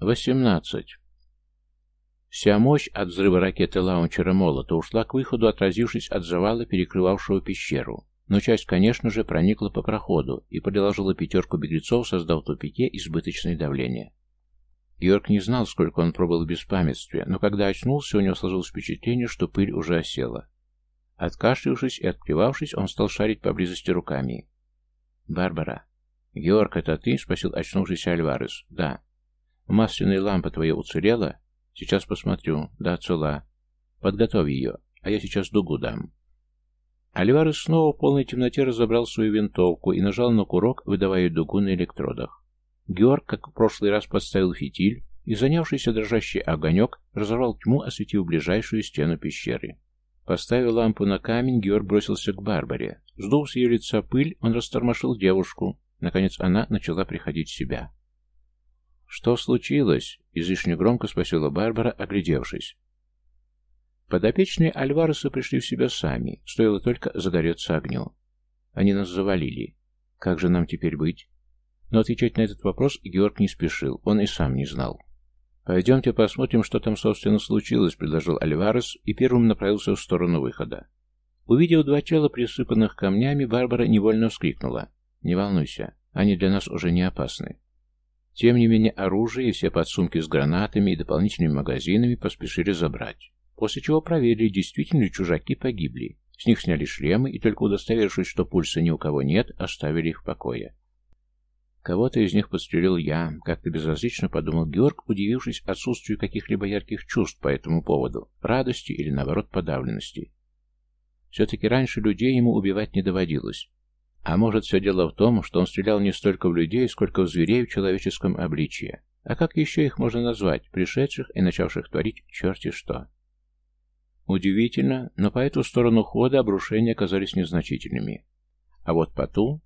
Восемнадцать. Вся мощь от взрыва ракеты лаунчера «Молота» ушла к выходу, отразившись от завала, перекрывавшего пещеру. Но часть, конечно же, проникла по проходу и продолжила пятерку беглецов, создав в тупике избыточное давление. Георг не знал, сколько он пробыл в беспамятстве, но когда очнулся, у него сложилось впечатление, что пыль уже осела. Откашлившись и отплевавшись, он стал шарить поблизости руками. «Барбара». «Георг, это ты?» — спросил очнувшийся Альварес. «Да». «Масляная лампа твоя уцелела?» «Сейчас посмотрю. Да, цела. Подготовь ее, а я сейчас дугу дам». Альварес снова в полной темноте разобрал свою винтовку и нажал на курок, выдавая дугу на электродах. Георг, как в прошлый раз, подставил фитиль, и занявшийся дрожащий огонек разорвал тьму, осветив ближайшую стену пещеры. Поставив лампу на камень, Георг бросился к Барбаре. Сдув с ее лица пыль, он растормошил девушку. Наконец она начала приходить в себя. «Что случилось?» — излишне громко спросила Барбара, оглядевшись. Подопечные Альвареса пришли в себя сами, стоило только загореться огню. Они нас завалили. Как же нам теперь быть? Но отвечать на этот вопрос Георг не спешил, он и сам не знал. «Пойдемте посмотрим, что там, собственно, случилось», — предложил Альварес и первым направился в сторону выхода. Увидев два тела, присыпанных камнями, Барбара невольно вскрикнула. «Не волнуйся, они для нас уже не опасны». Тем не менее, оружие и все подсумки с гранатами и дополнительными магазинами поспешили забрать. После чего проверили, действительно ли чужаки погибли. С них сняли шлемы и только удостоверившись, что пульса ни у кого нет, оставили их в покое. Кого-то из них подстрелил я, как-то безразлично подумал Георг, удивившись отсутствию каких-либо ярких чувств по этому поводу, радости или, наоборот, подавленности. Все-таки раньше людей ему убивать не доводилось. А может, все дело в том, что он стрелял не столько в людей, сколько в зверей в человеческом обличье. А как еще их можно назвать, пришедших и начавших творить черти что? Удивительно, но по эту сторону хода обрушения оказались незначительными. А вот по ту...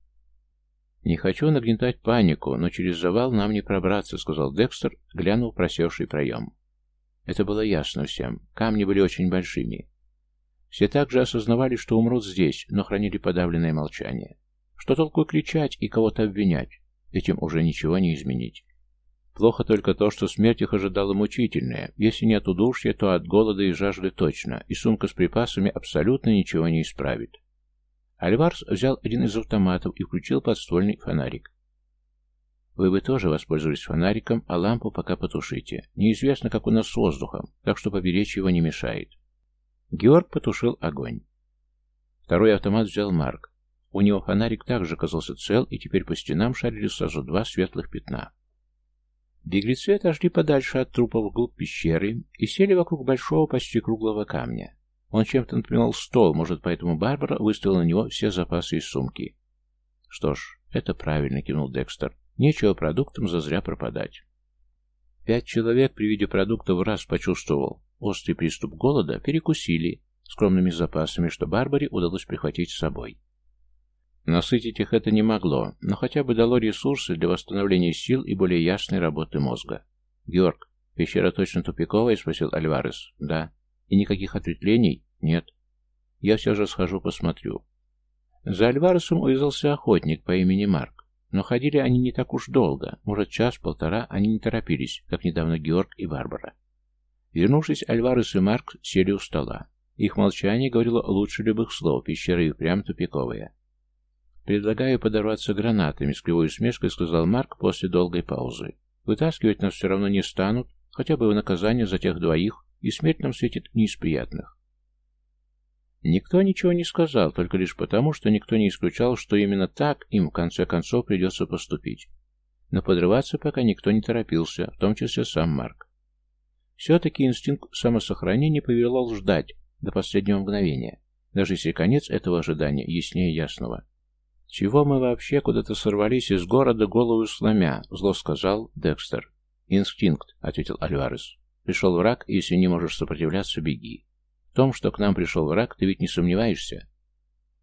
«Не хочу нагнетать панику, но через завал нам не пробраться», — сказал Декстер, глянув просевший проем. Это было ясно всем. Камни были очень большими. Все также осознавали, что умрут здесь, но хранили подавленное молчание. Что толку кричать и кого-то обвинять? Этим уже ничего не изменить. Плохо только то, что смерть их ожидала мучительная. Если не от удушья, то от голода и жажды точно, и сумка с припасами абсолютно ничего не исправит. Альварс взял один из автоматов и включил подствольный фонарик. Вы бы тоже воспользовались фонариком, а лампу пока потушите. Неизвестно, как у нас с воздухом, так что поберечь его не мешает. Георг потушил огонь. Второй автомат взял Марк. У него фонарик также казался цел, и теперь по стенам шарили сразу два светлых пятна. Беглецы отошли подальше от трупов вглубь пещеры и сели вокруг большого, почти круглого камня. Он чем-то напоминал стол, может, поэтому Барбара выставила на него все запасы из сумки. «Что ж, это правильно», — кивнул Декстер. «Нечего продуктам зазря пропадать». Пять человек при виде продуктов раз почувствовал острый приступ голода, перекусили скромными запасами, что Барбаре удалось прихватить с собой. Насытить их это не могло, но хотя бы дало ресурсы для восстановления сил и более ясной работы мозга. «Георг, пещера точно тупиковая?» — спросил Альварес. «Да». «И никаких ответвлений?» «Нет». «Я все же схожу посмотрю». За Альваресом увязался охотник по имени Марк. Но ходили они не так уж долго, может, час-полтора они не торопились, как недавно Георг и Барбара. Вернувшись, Альварес и Марк сели у стола. Их молчание говорило лучше любых слов, пещера и прям тупиковая. «Предлагаю подорваться гранатами», — с кривой усмешкой сказал Марк после долгой паузы. «Вытаскивать нас все равно не станут, хотя бы в наказание за тех двоих, и смерть нам светит не из приятных». Никто ничего не сказал, только лишь потому, что никто не исключал, что именно так им в конце концов придется поступить. Но подрываться пока никто не торопился, в том числе сам Марк. Все-таки инстинкт самосохранения повелел ждать до последнего мгновения, даже если конец этого ожидания яснее ясного. «Чего мы вообще куда-то сорвались из города голову сломя?» — зло сказал Декстер. «Инстинкт», — ответил Альварес. «Пришел враг, и если не можешь сопротивляться, беги. В том, что к нам пришел враг, ты ведь не сомневаешься?»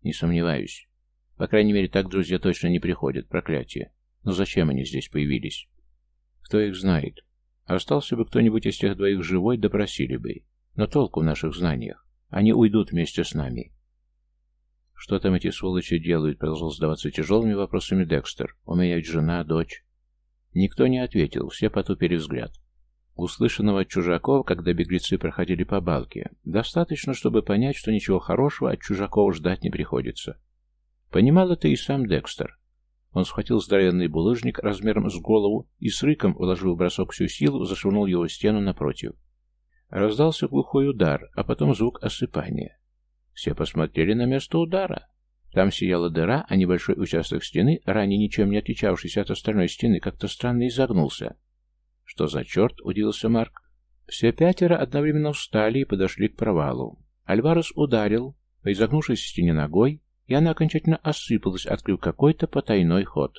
«Не сомневаюсь. По крайней мере, так друзья точно не приходят, проклятие. Но зачем они здесь появились?» «Кто их знает? Остался бы кто-нибудь из тех двоих живой, допросили бы. Но толку в наших знаниях. Они уйдут вместе с нами. «Что там эти сволочи делают?» — продолжал задаваться тяжелыми вопросами Декстер. «У меня ведь жена, дочь». Никто не ответил, все потупили взгляд. Услышанного от чужаков, когда беглецы проходили по балке, достаточно, чтобы понять, что ничего хорошего от чужаков ждать не приходится. Понимал это и сам Декстер. Он схватил здоровенный булыжник размером с голову и с рыком, уложив бросок всю силу, зашвырнул его в стену напротив. Раздался глухой удар, а потом звук осыпания. Все посмотрели на место удара. Там сияла дыра, а небольшой участок стены, ранее ничем не отличавшийся от остальной стены, как-то странно изогнулся. «Что за черт?» — удивился Марк. Все пятеро одновременно встали и подошли к провалу. Альварес ударил по изогнувшейся стене ногой, и она окончательно осыпалась, открыв какой-то потайной ход.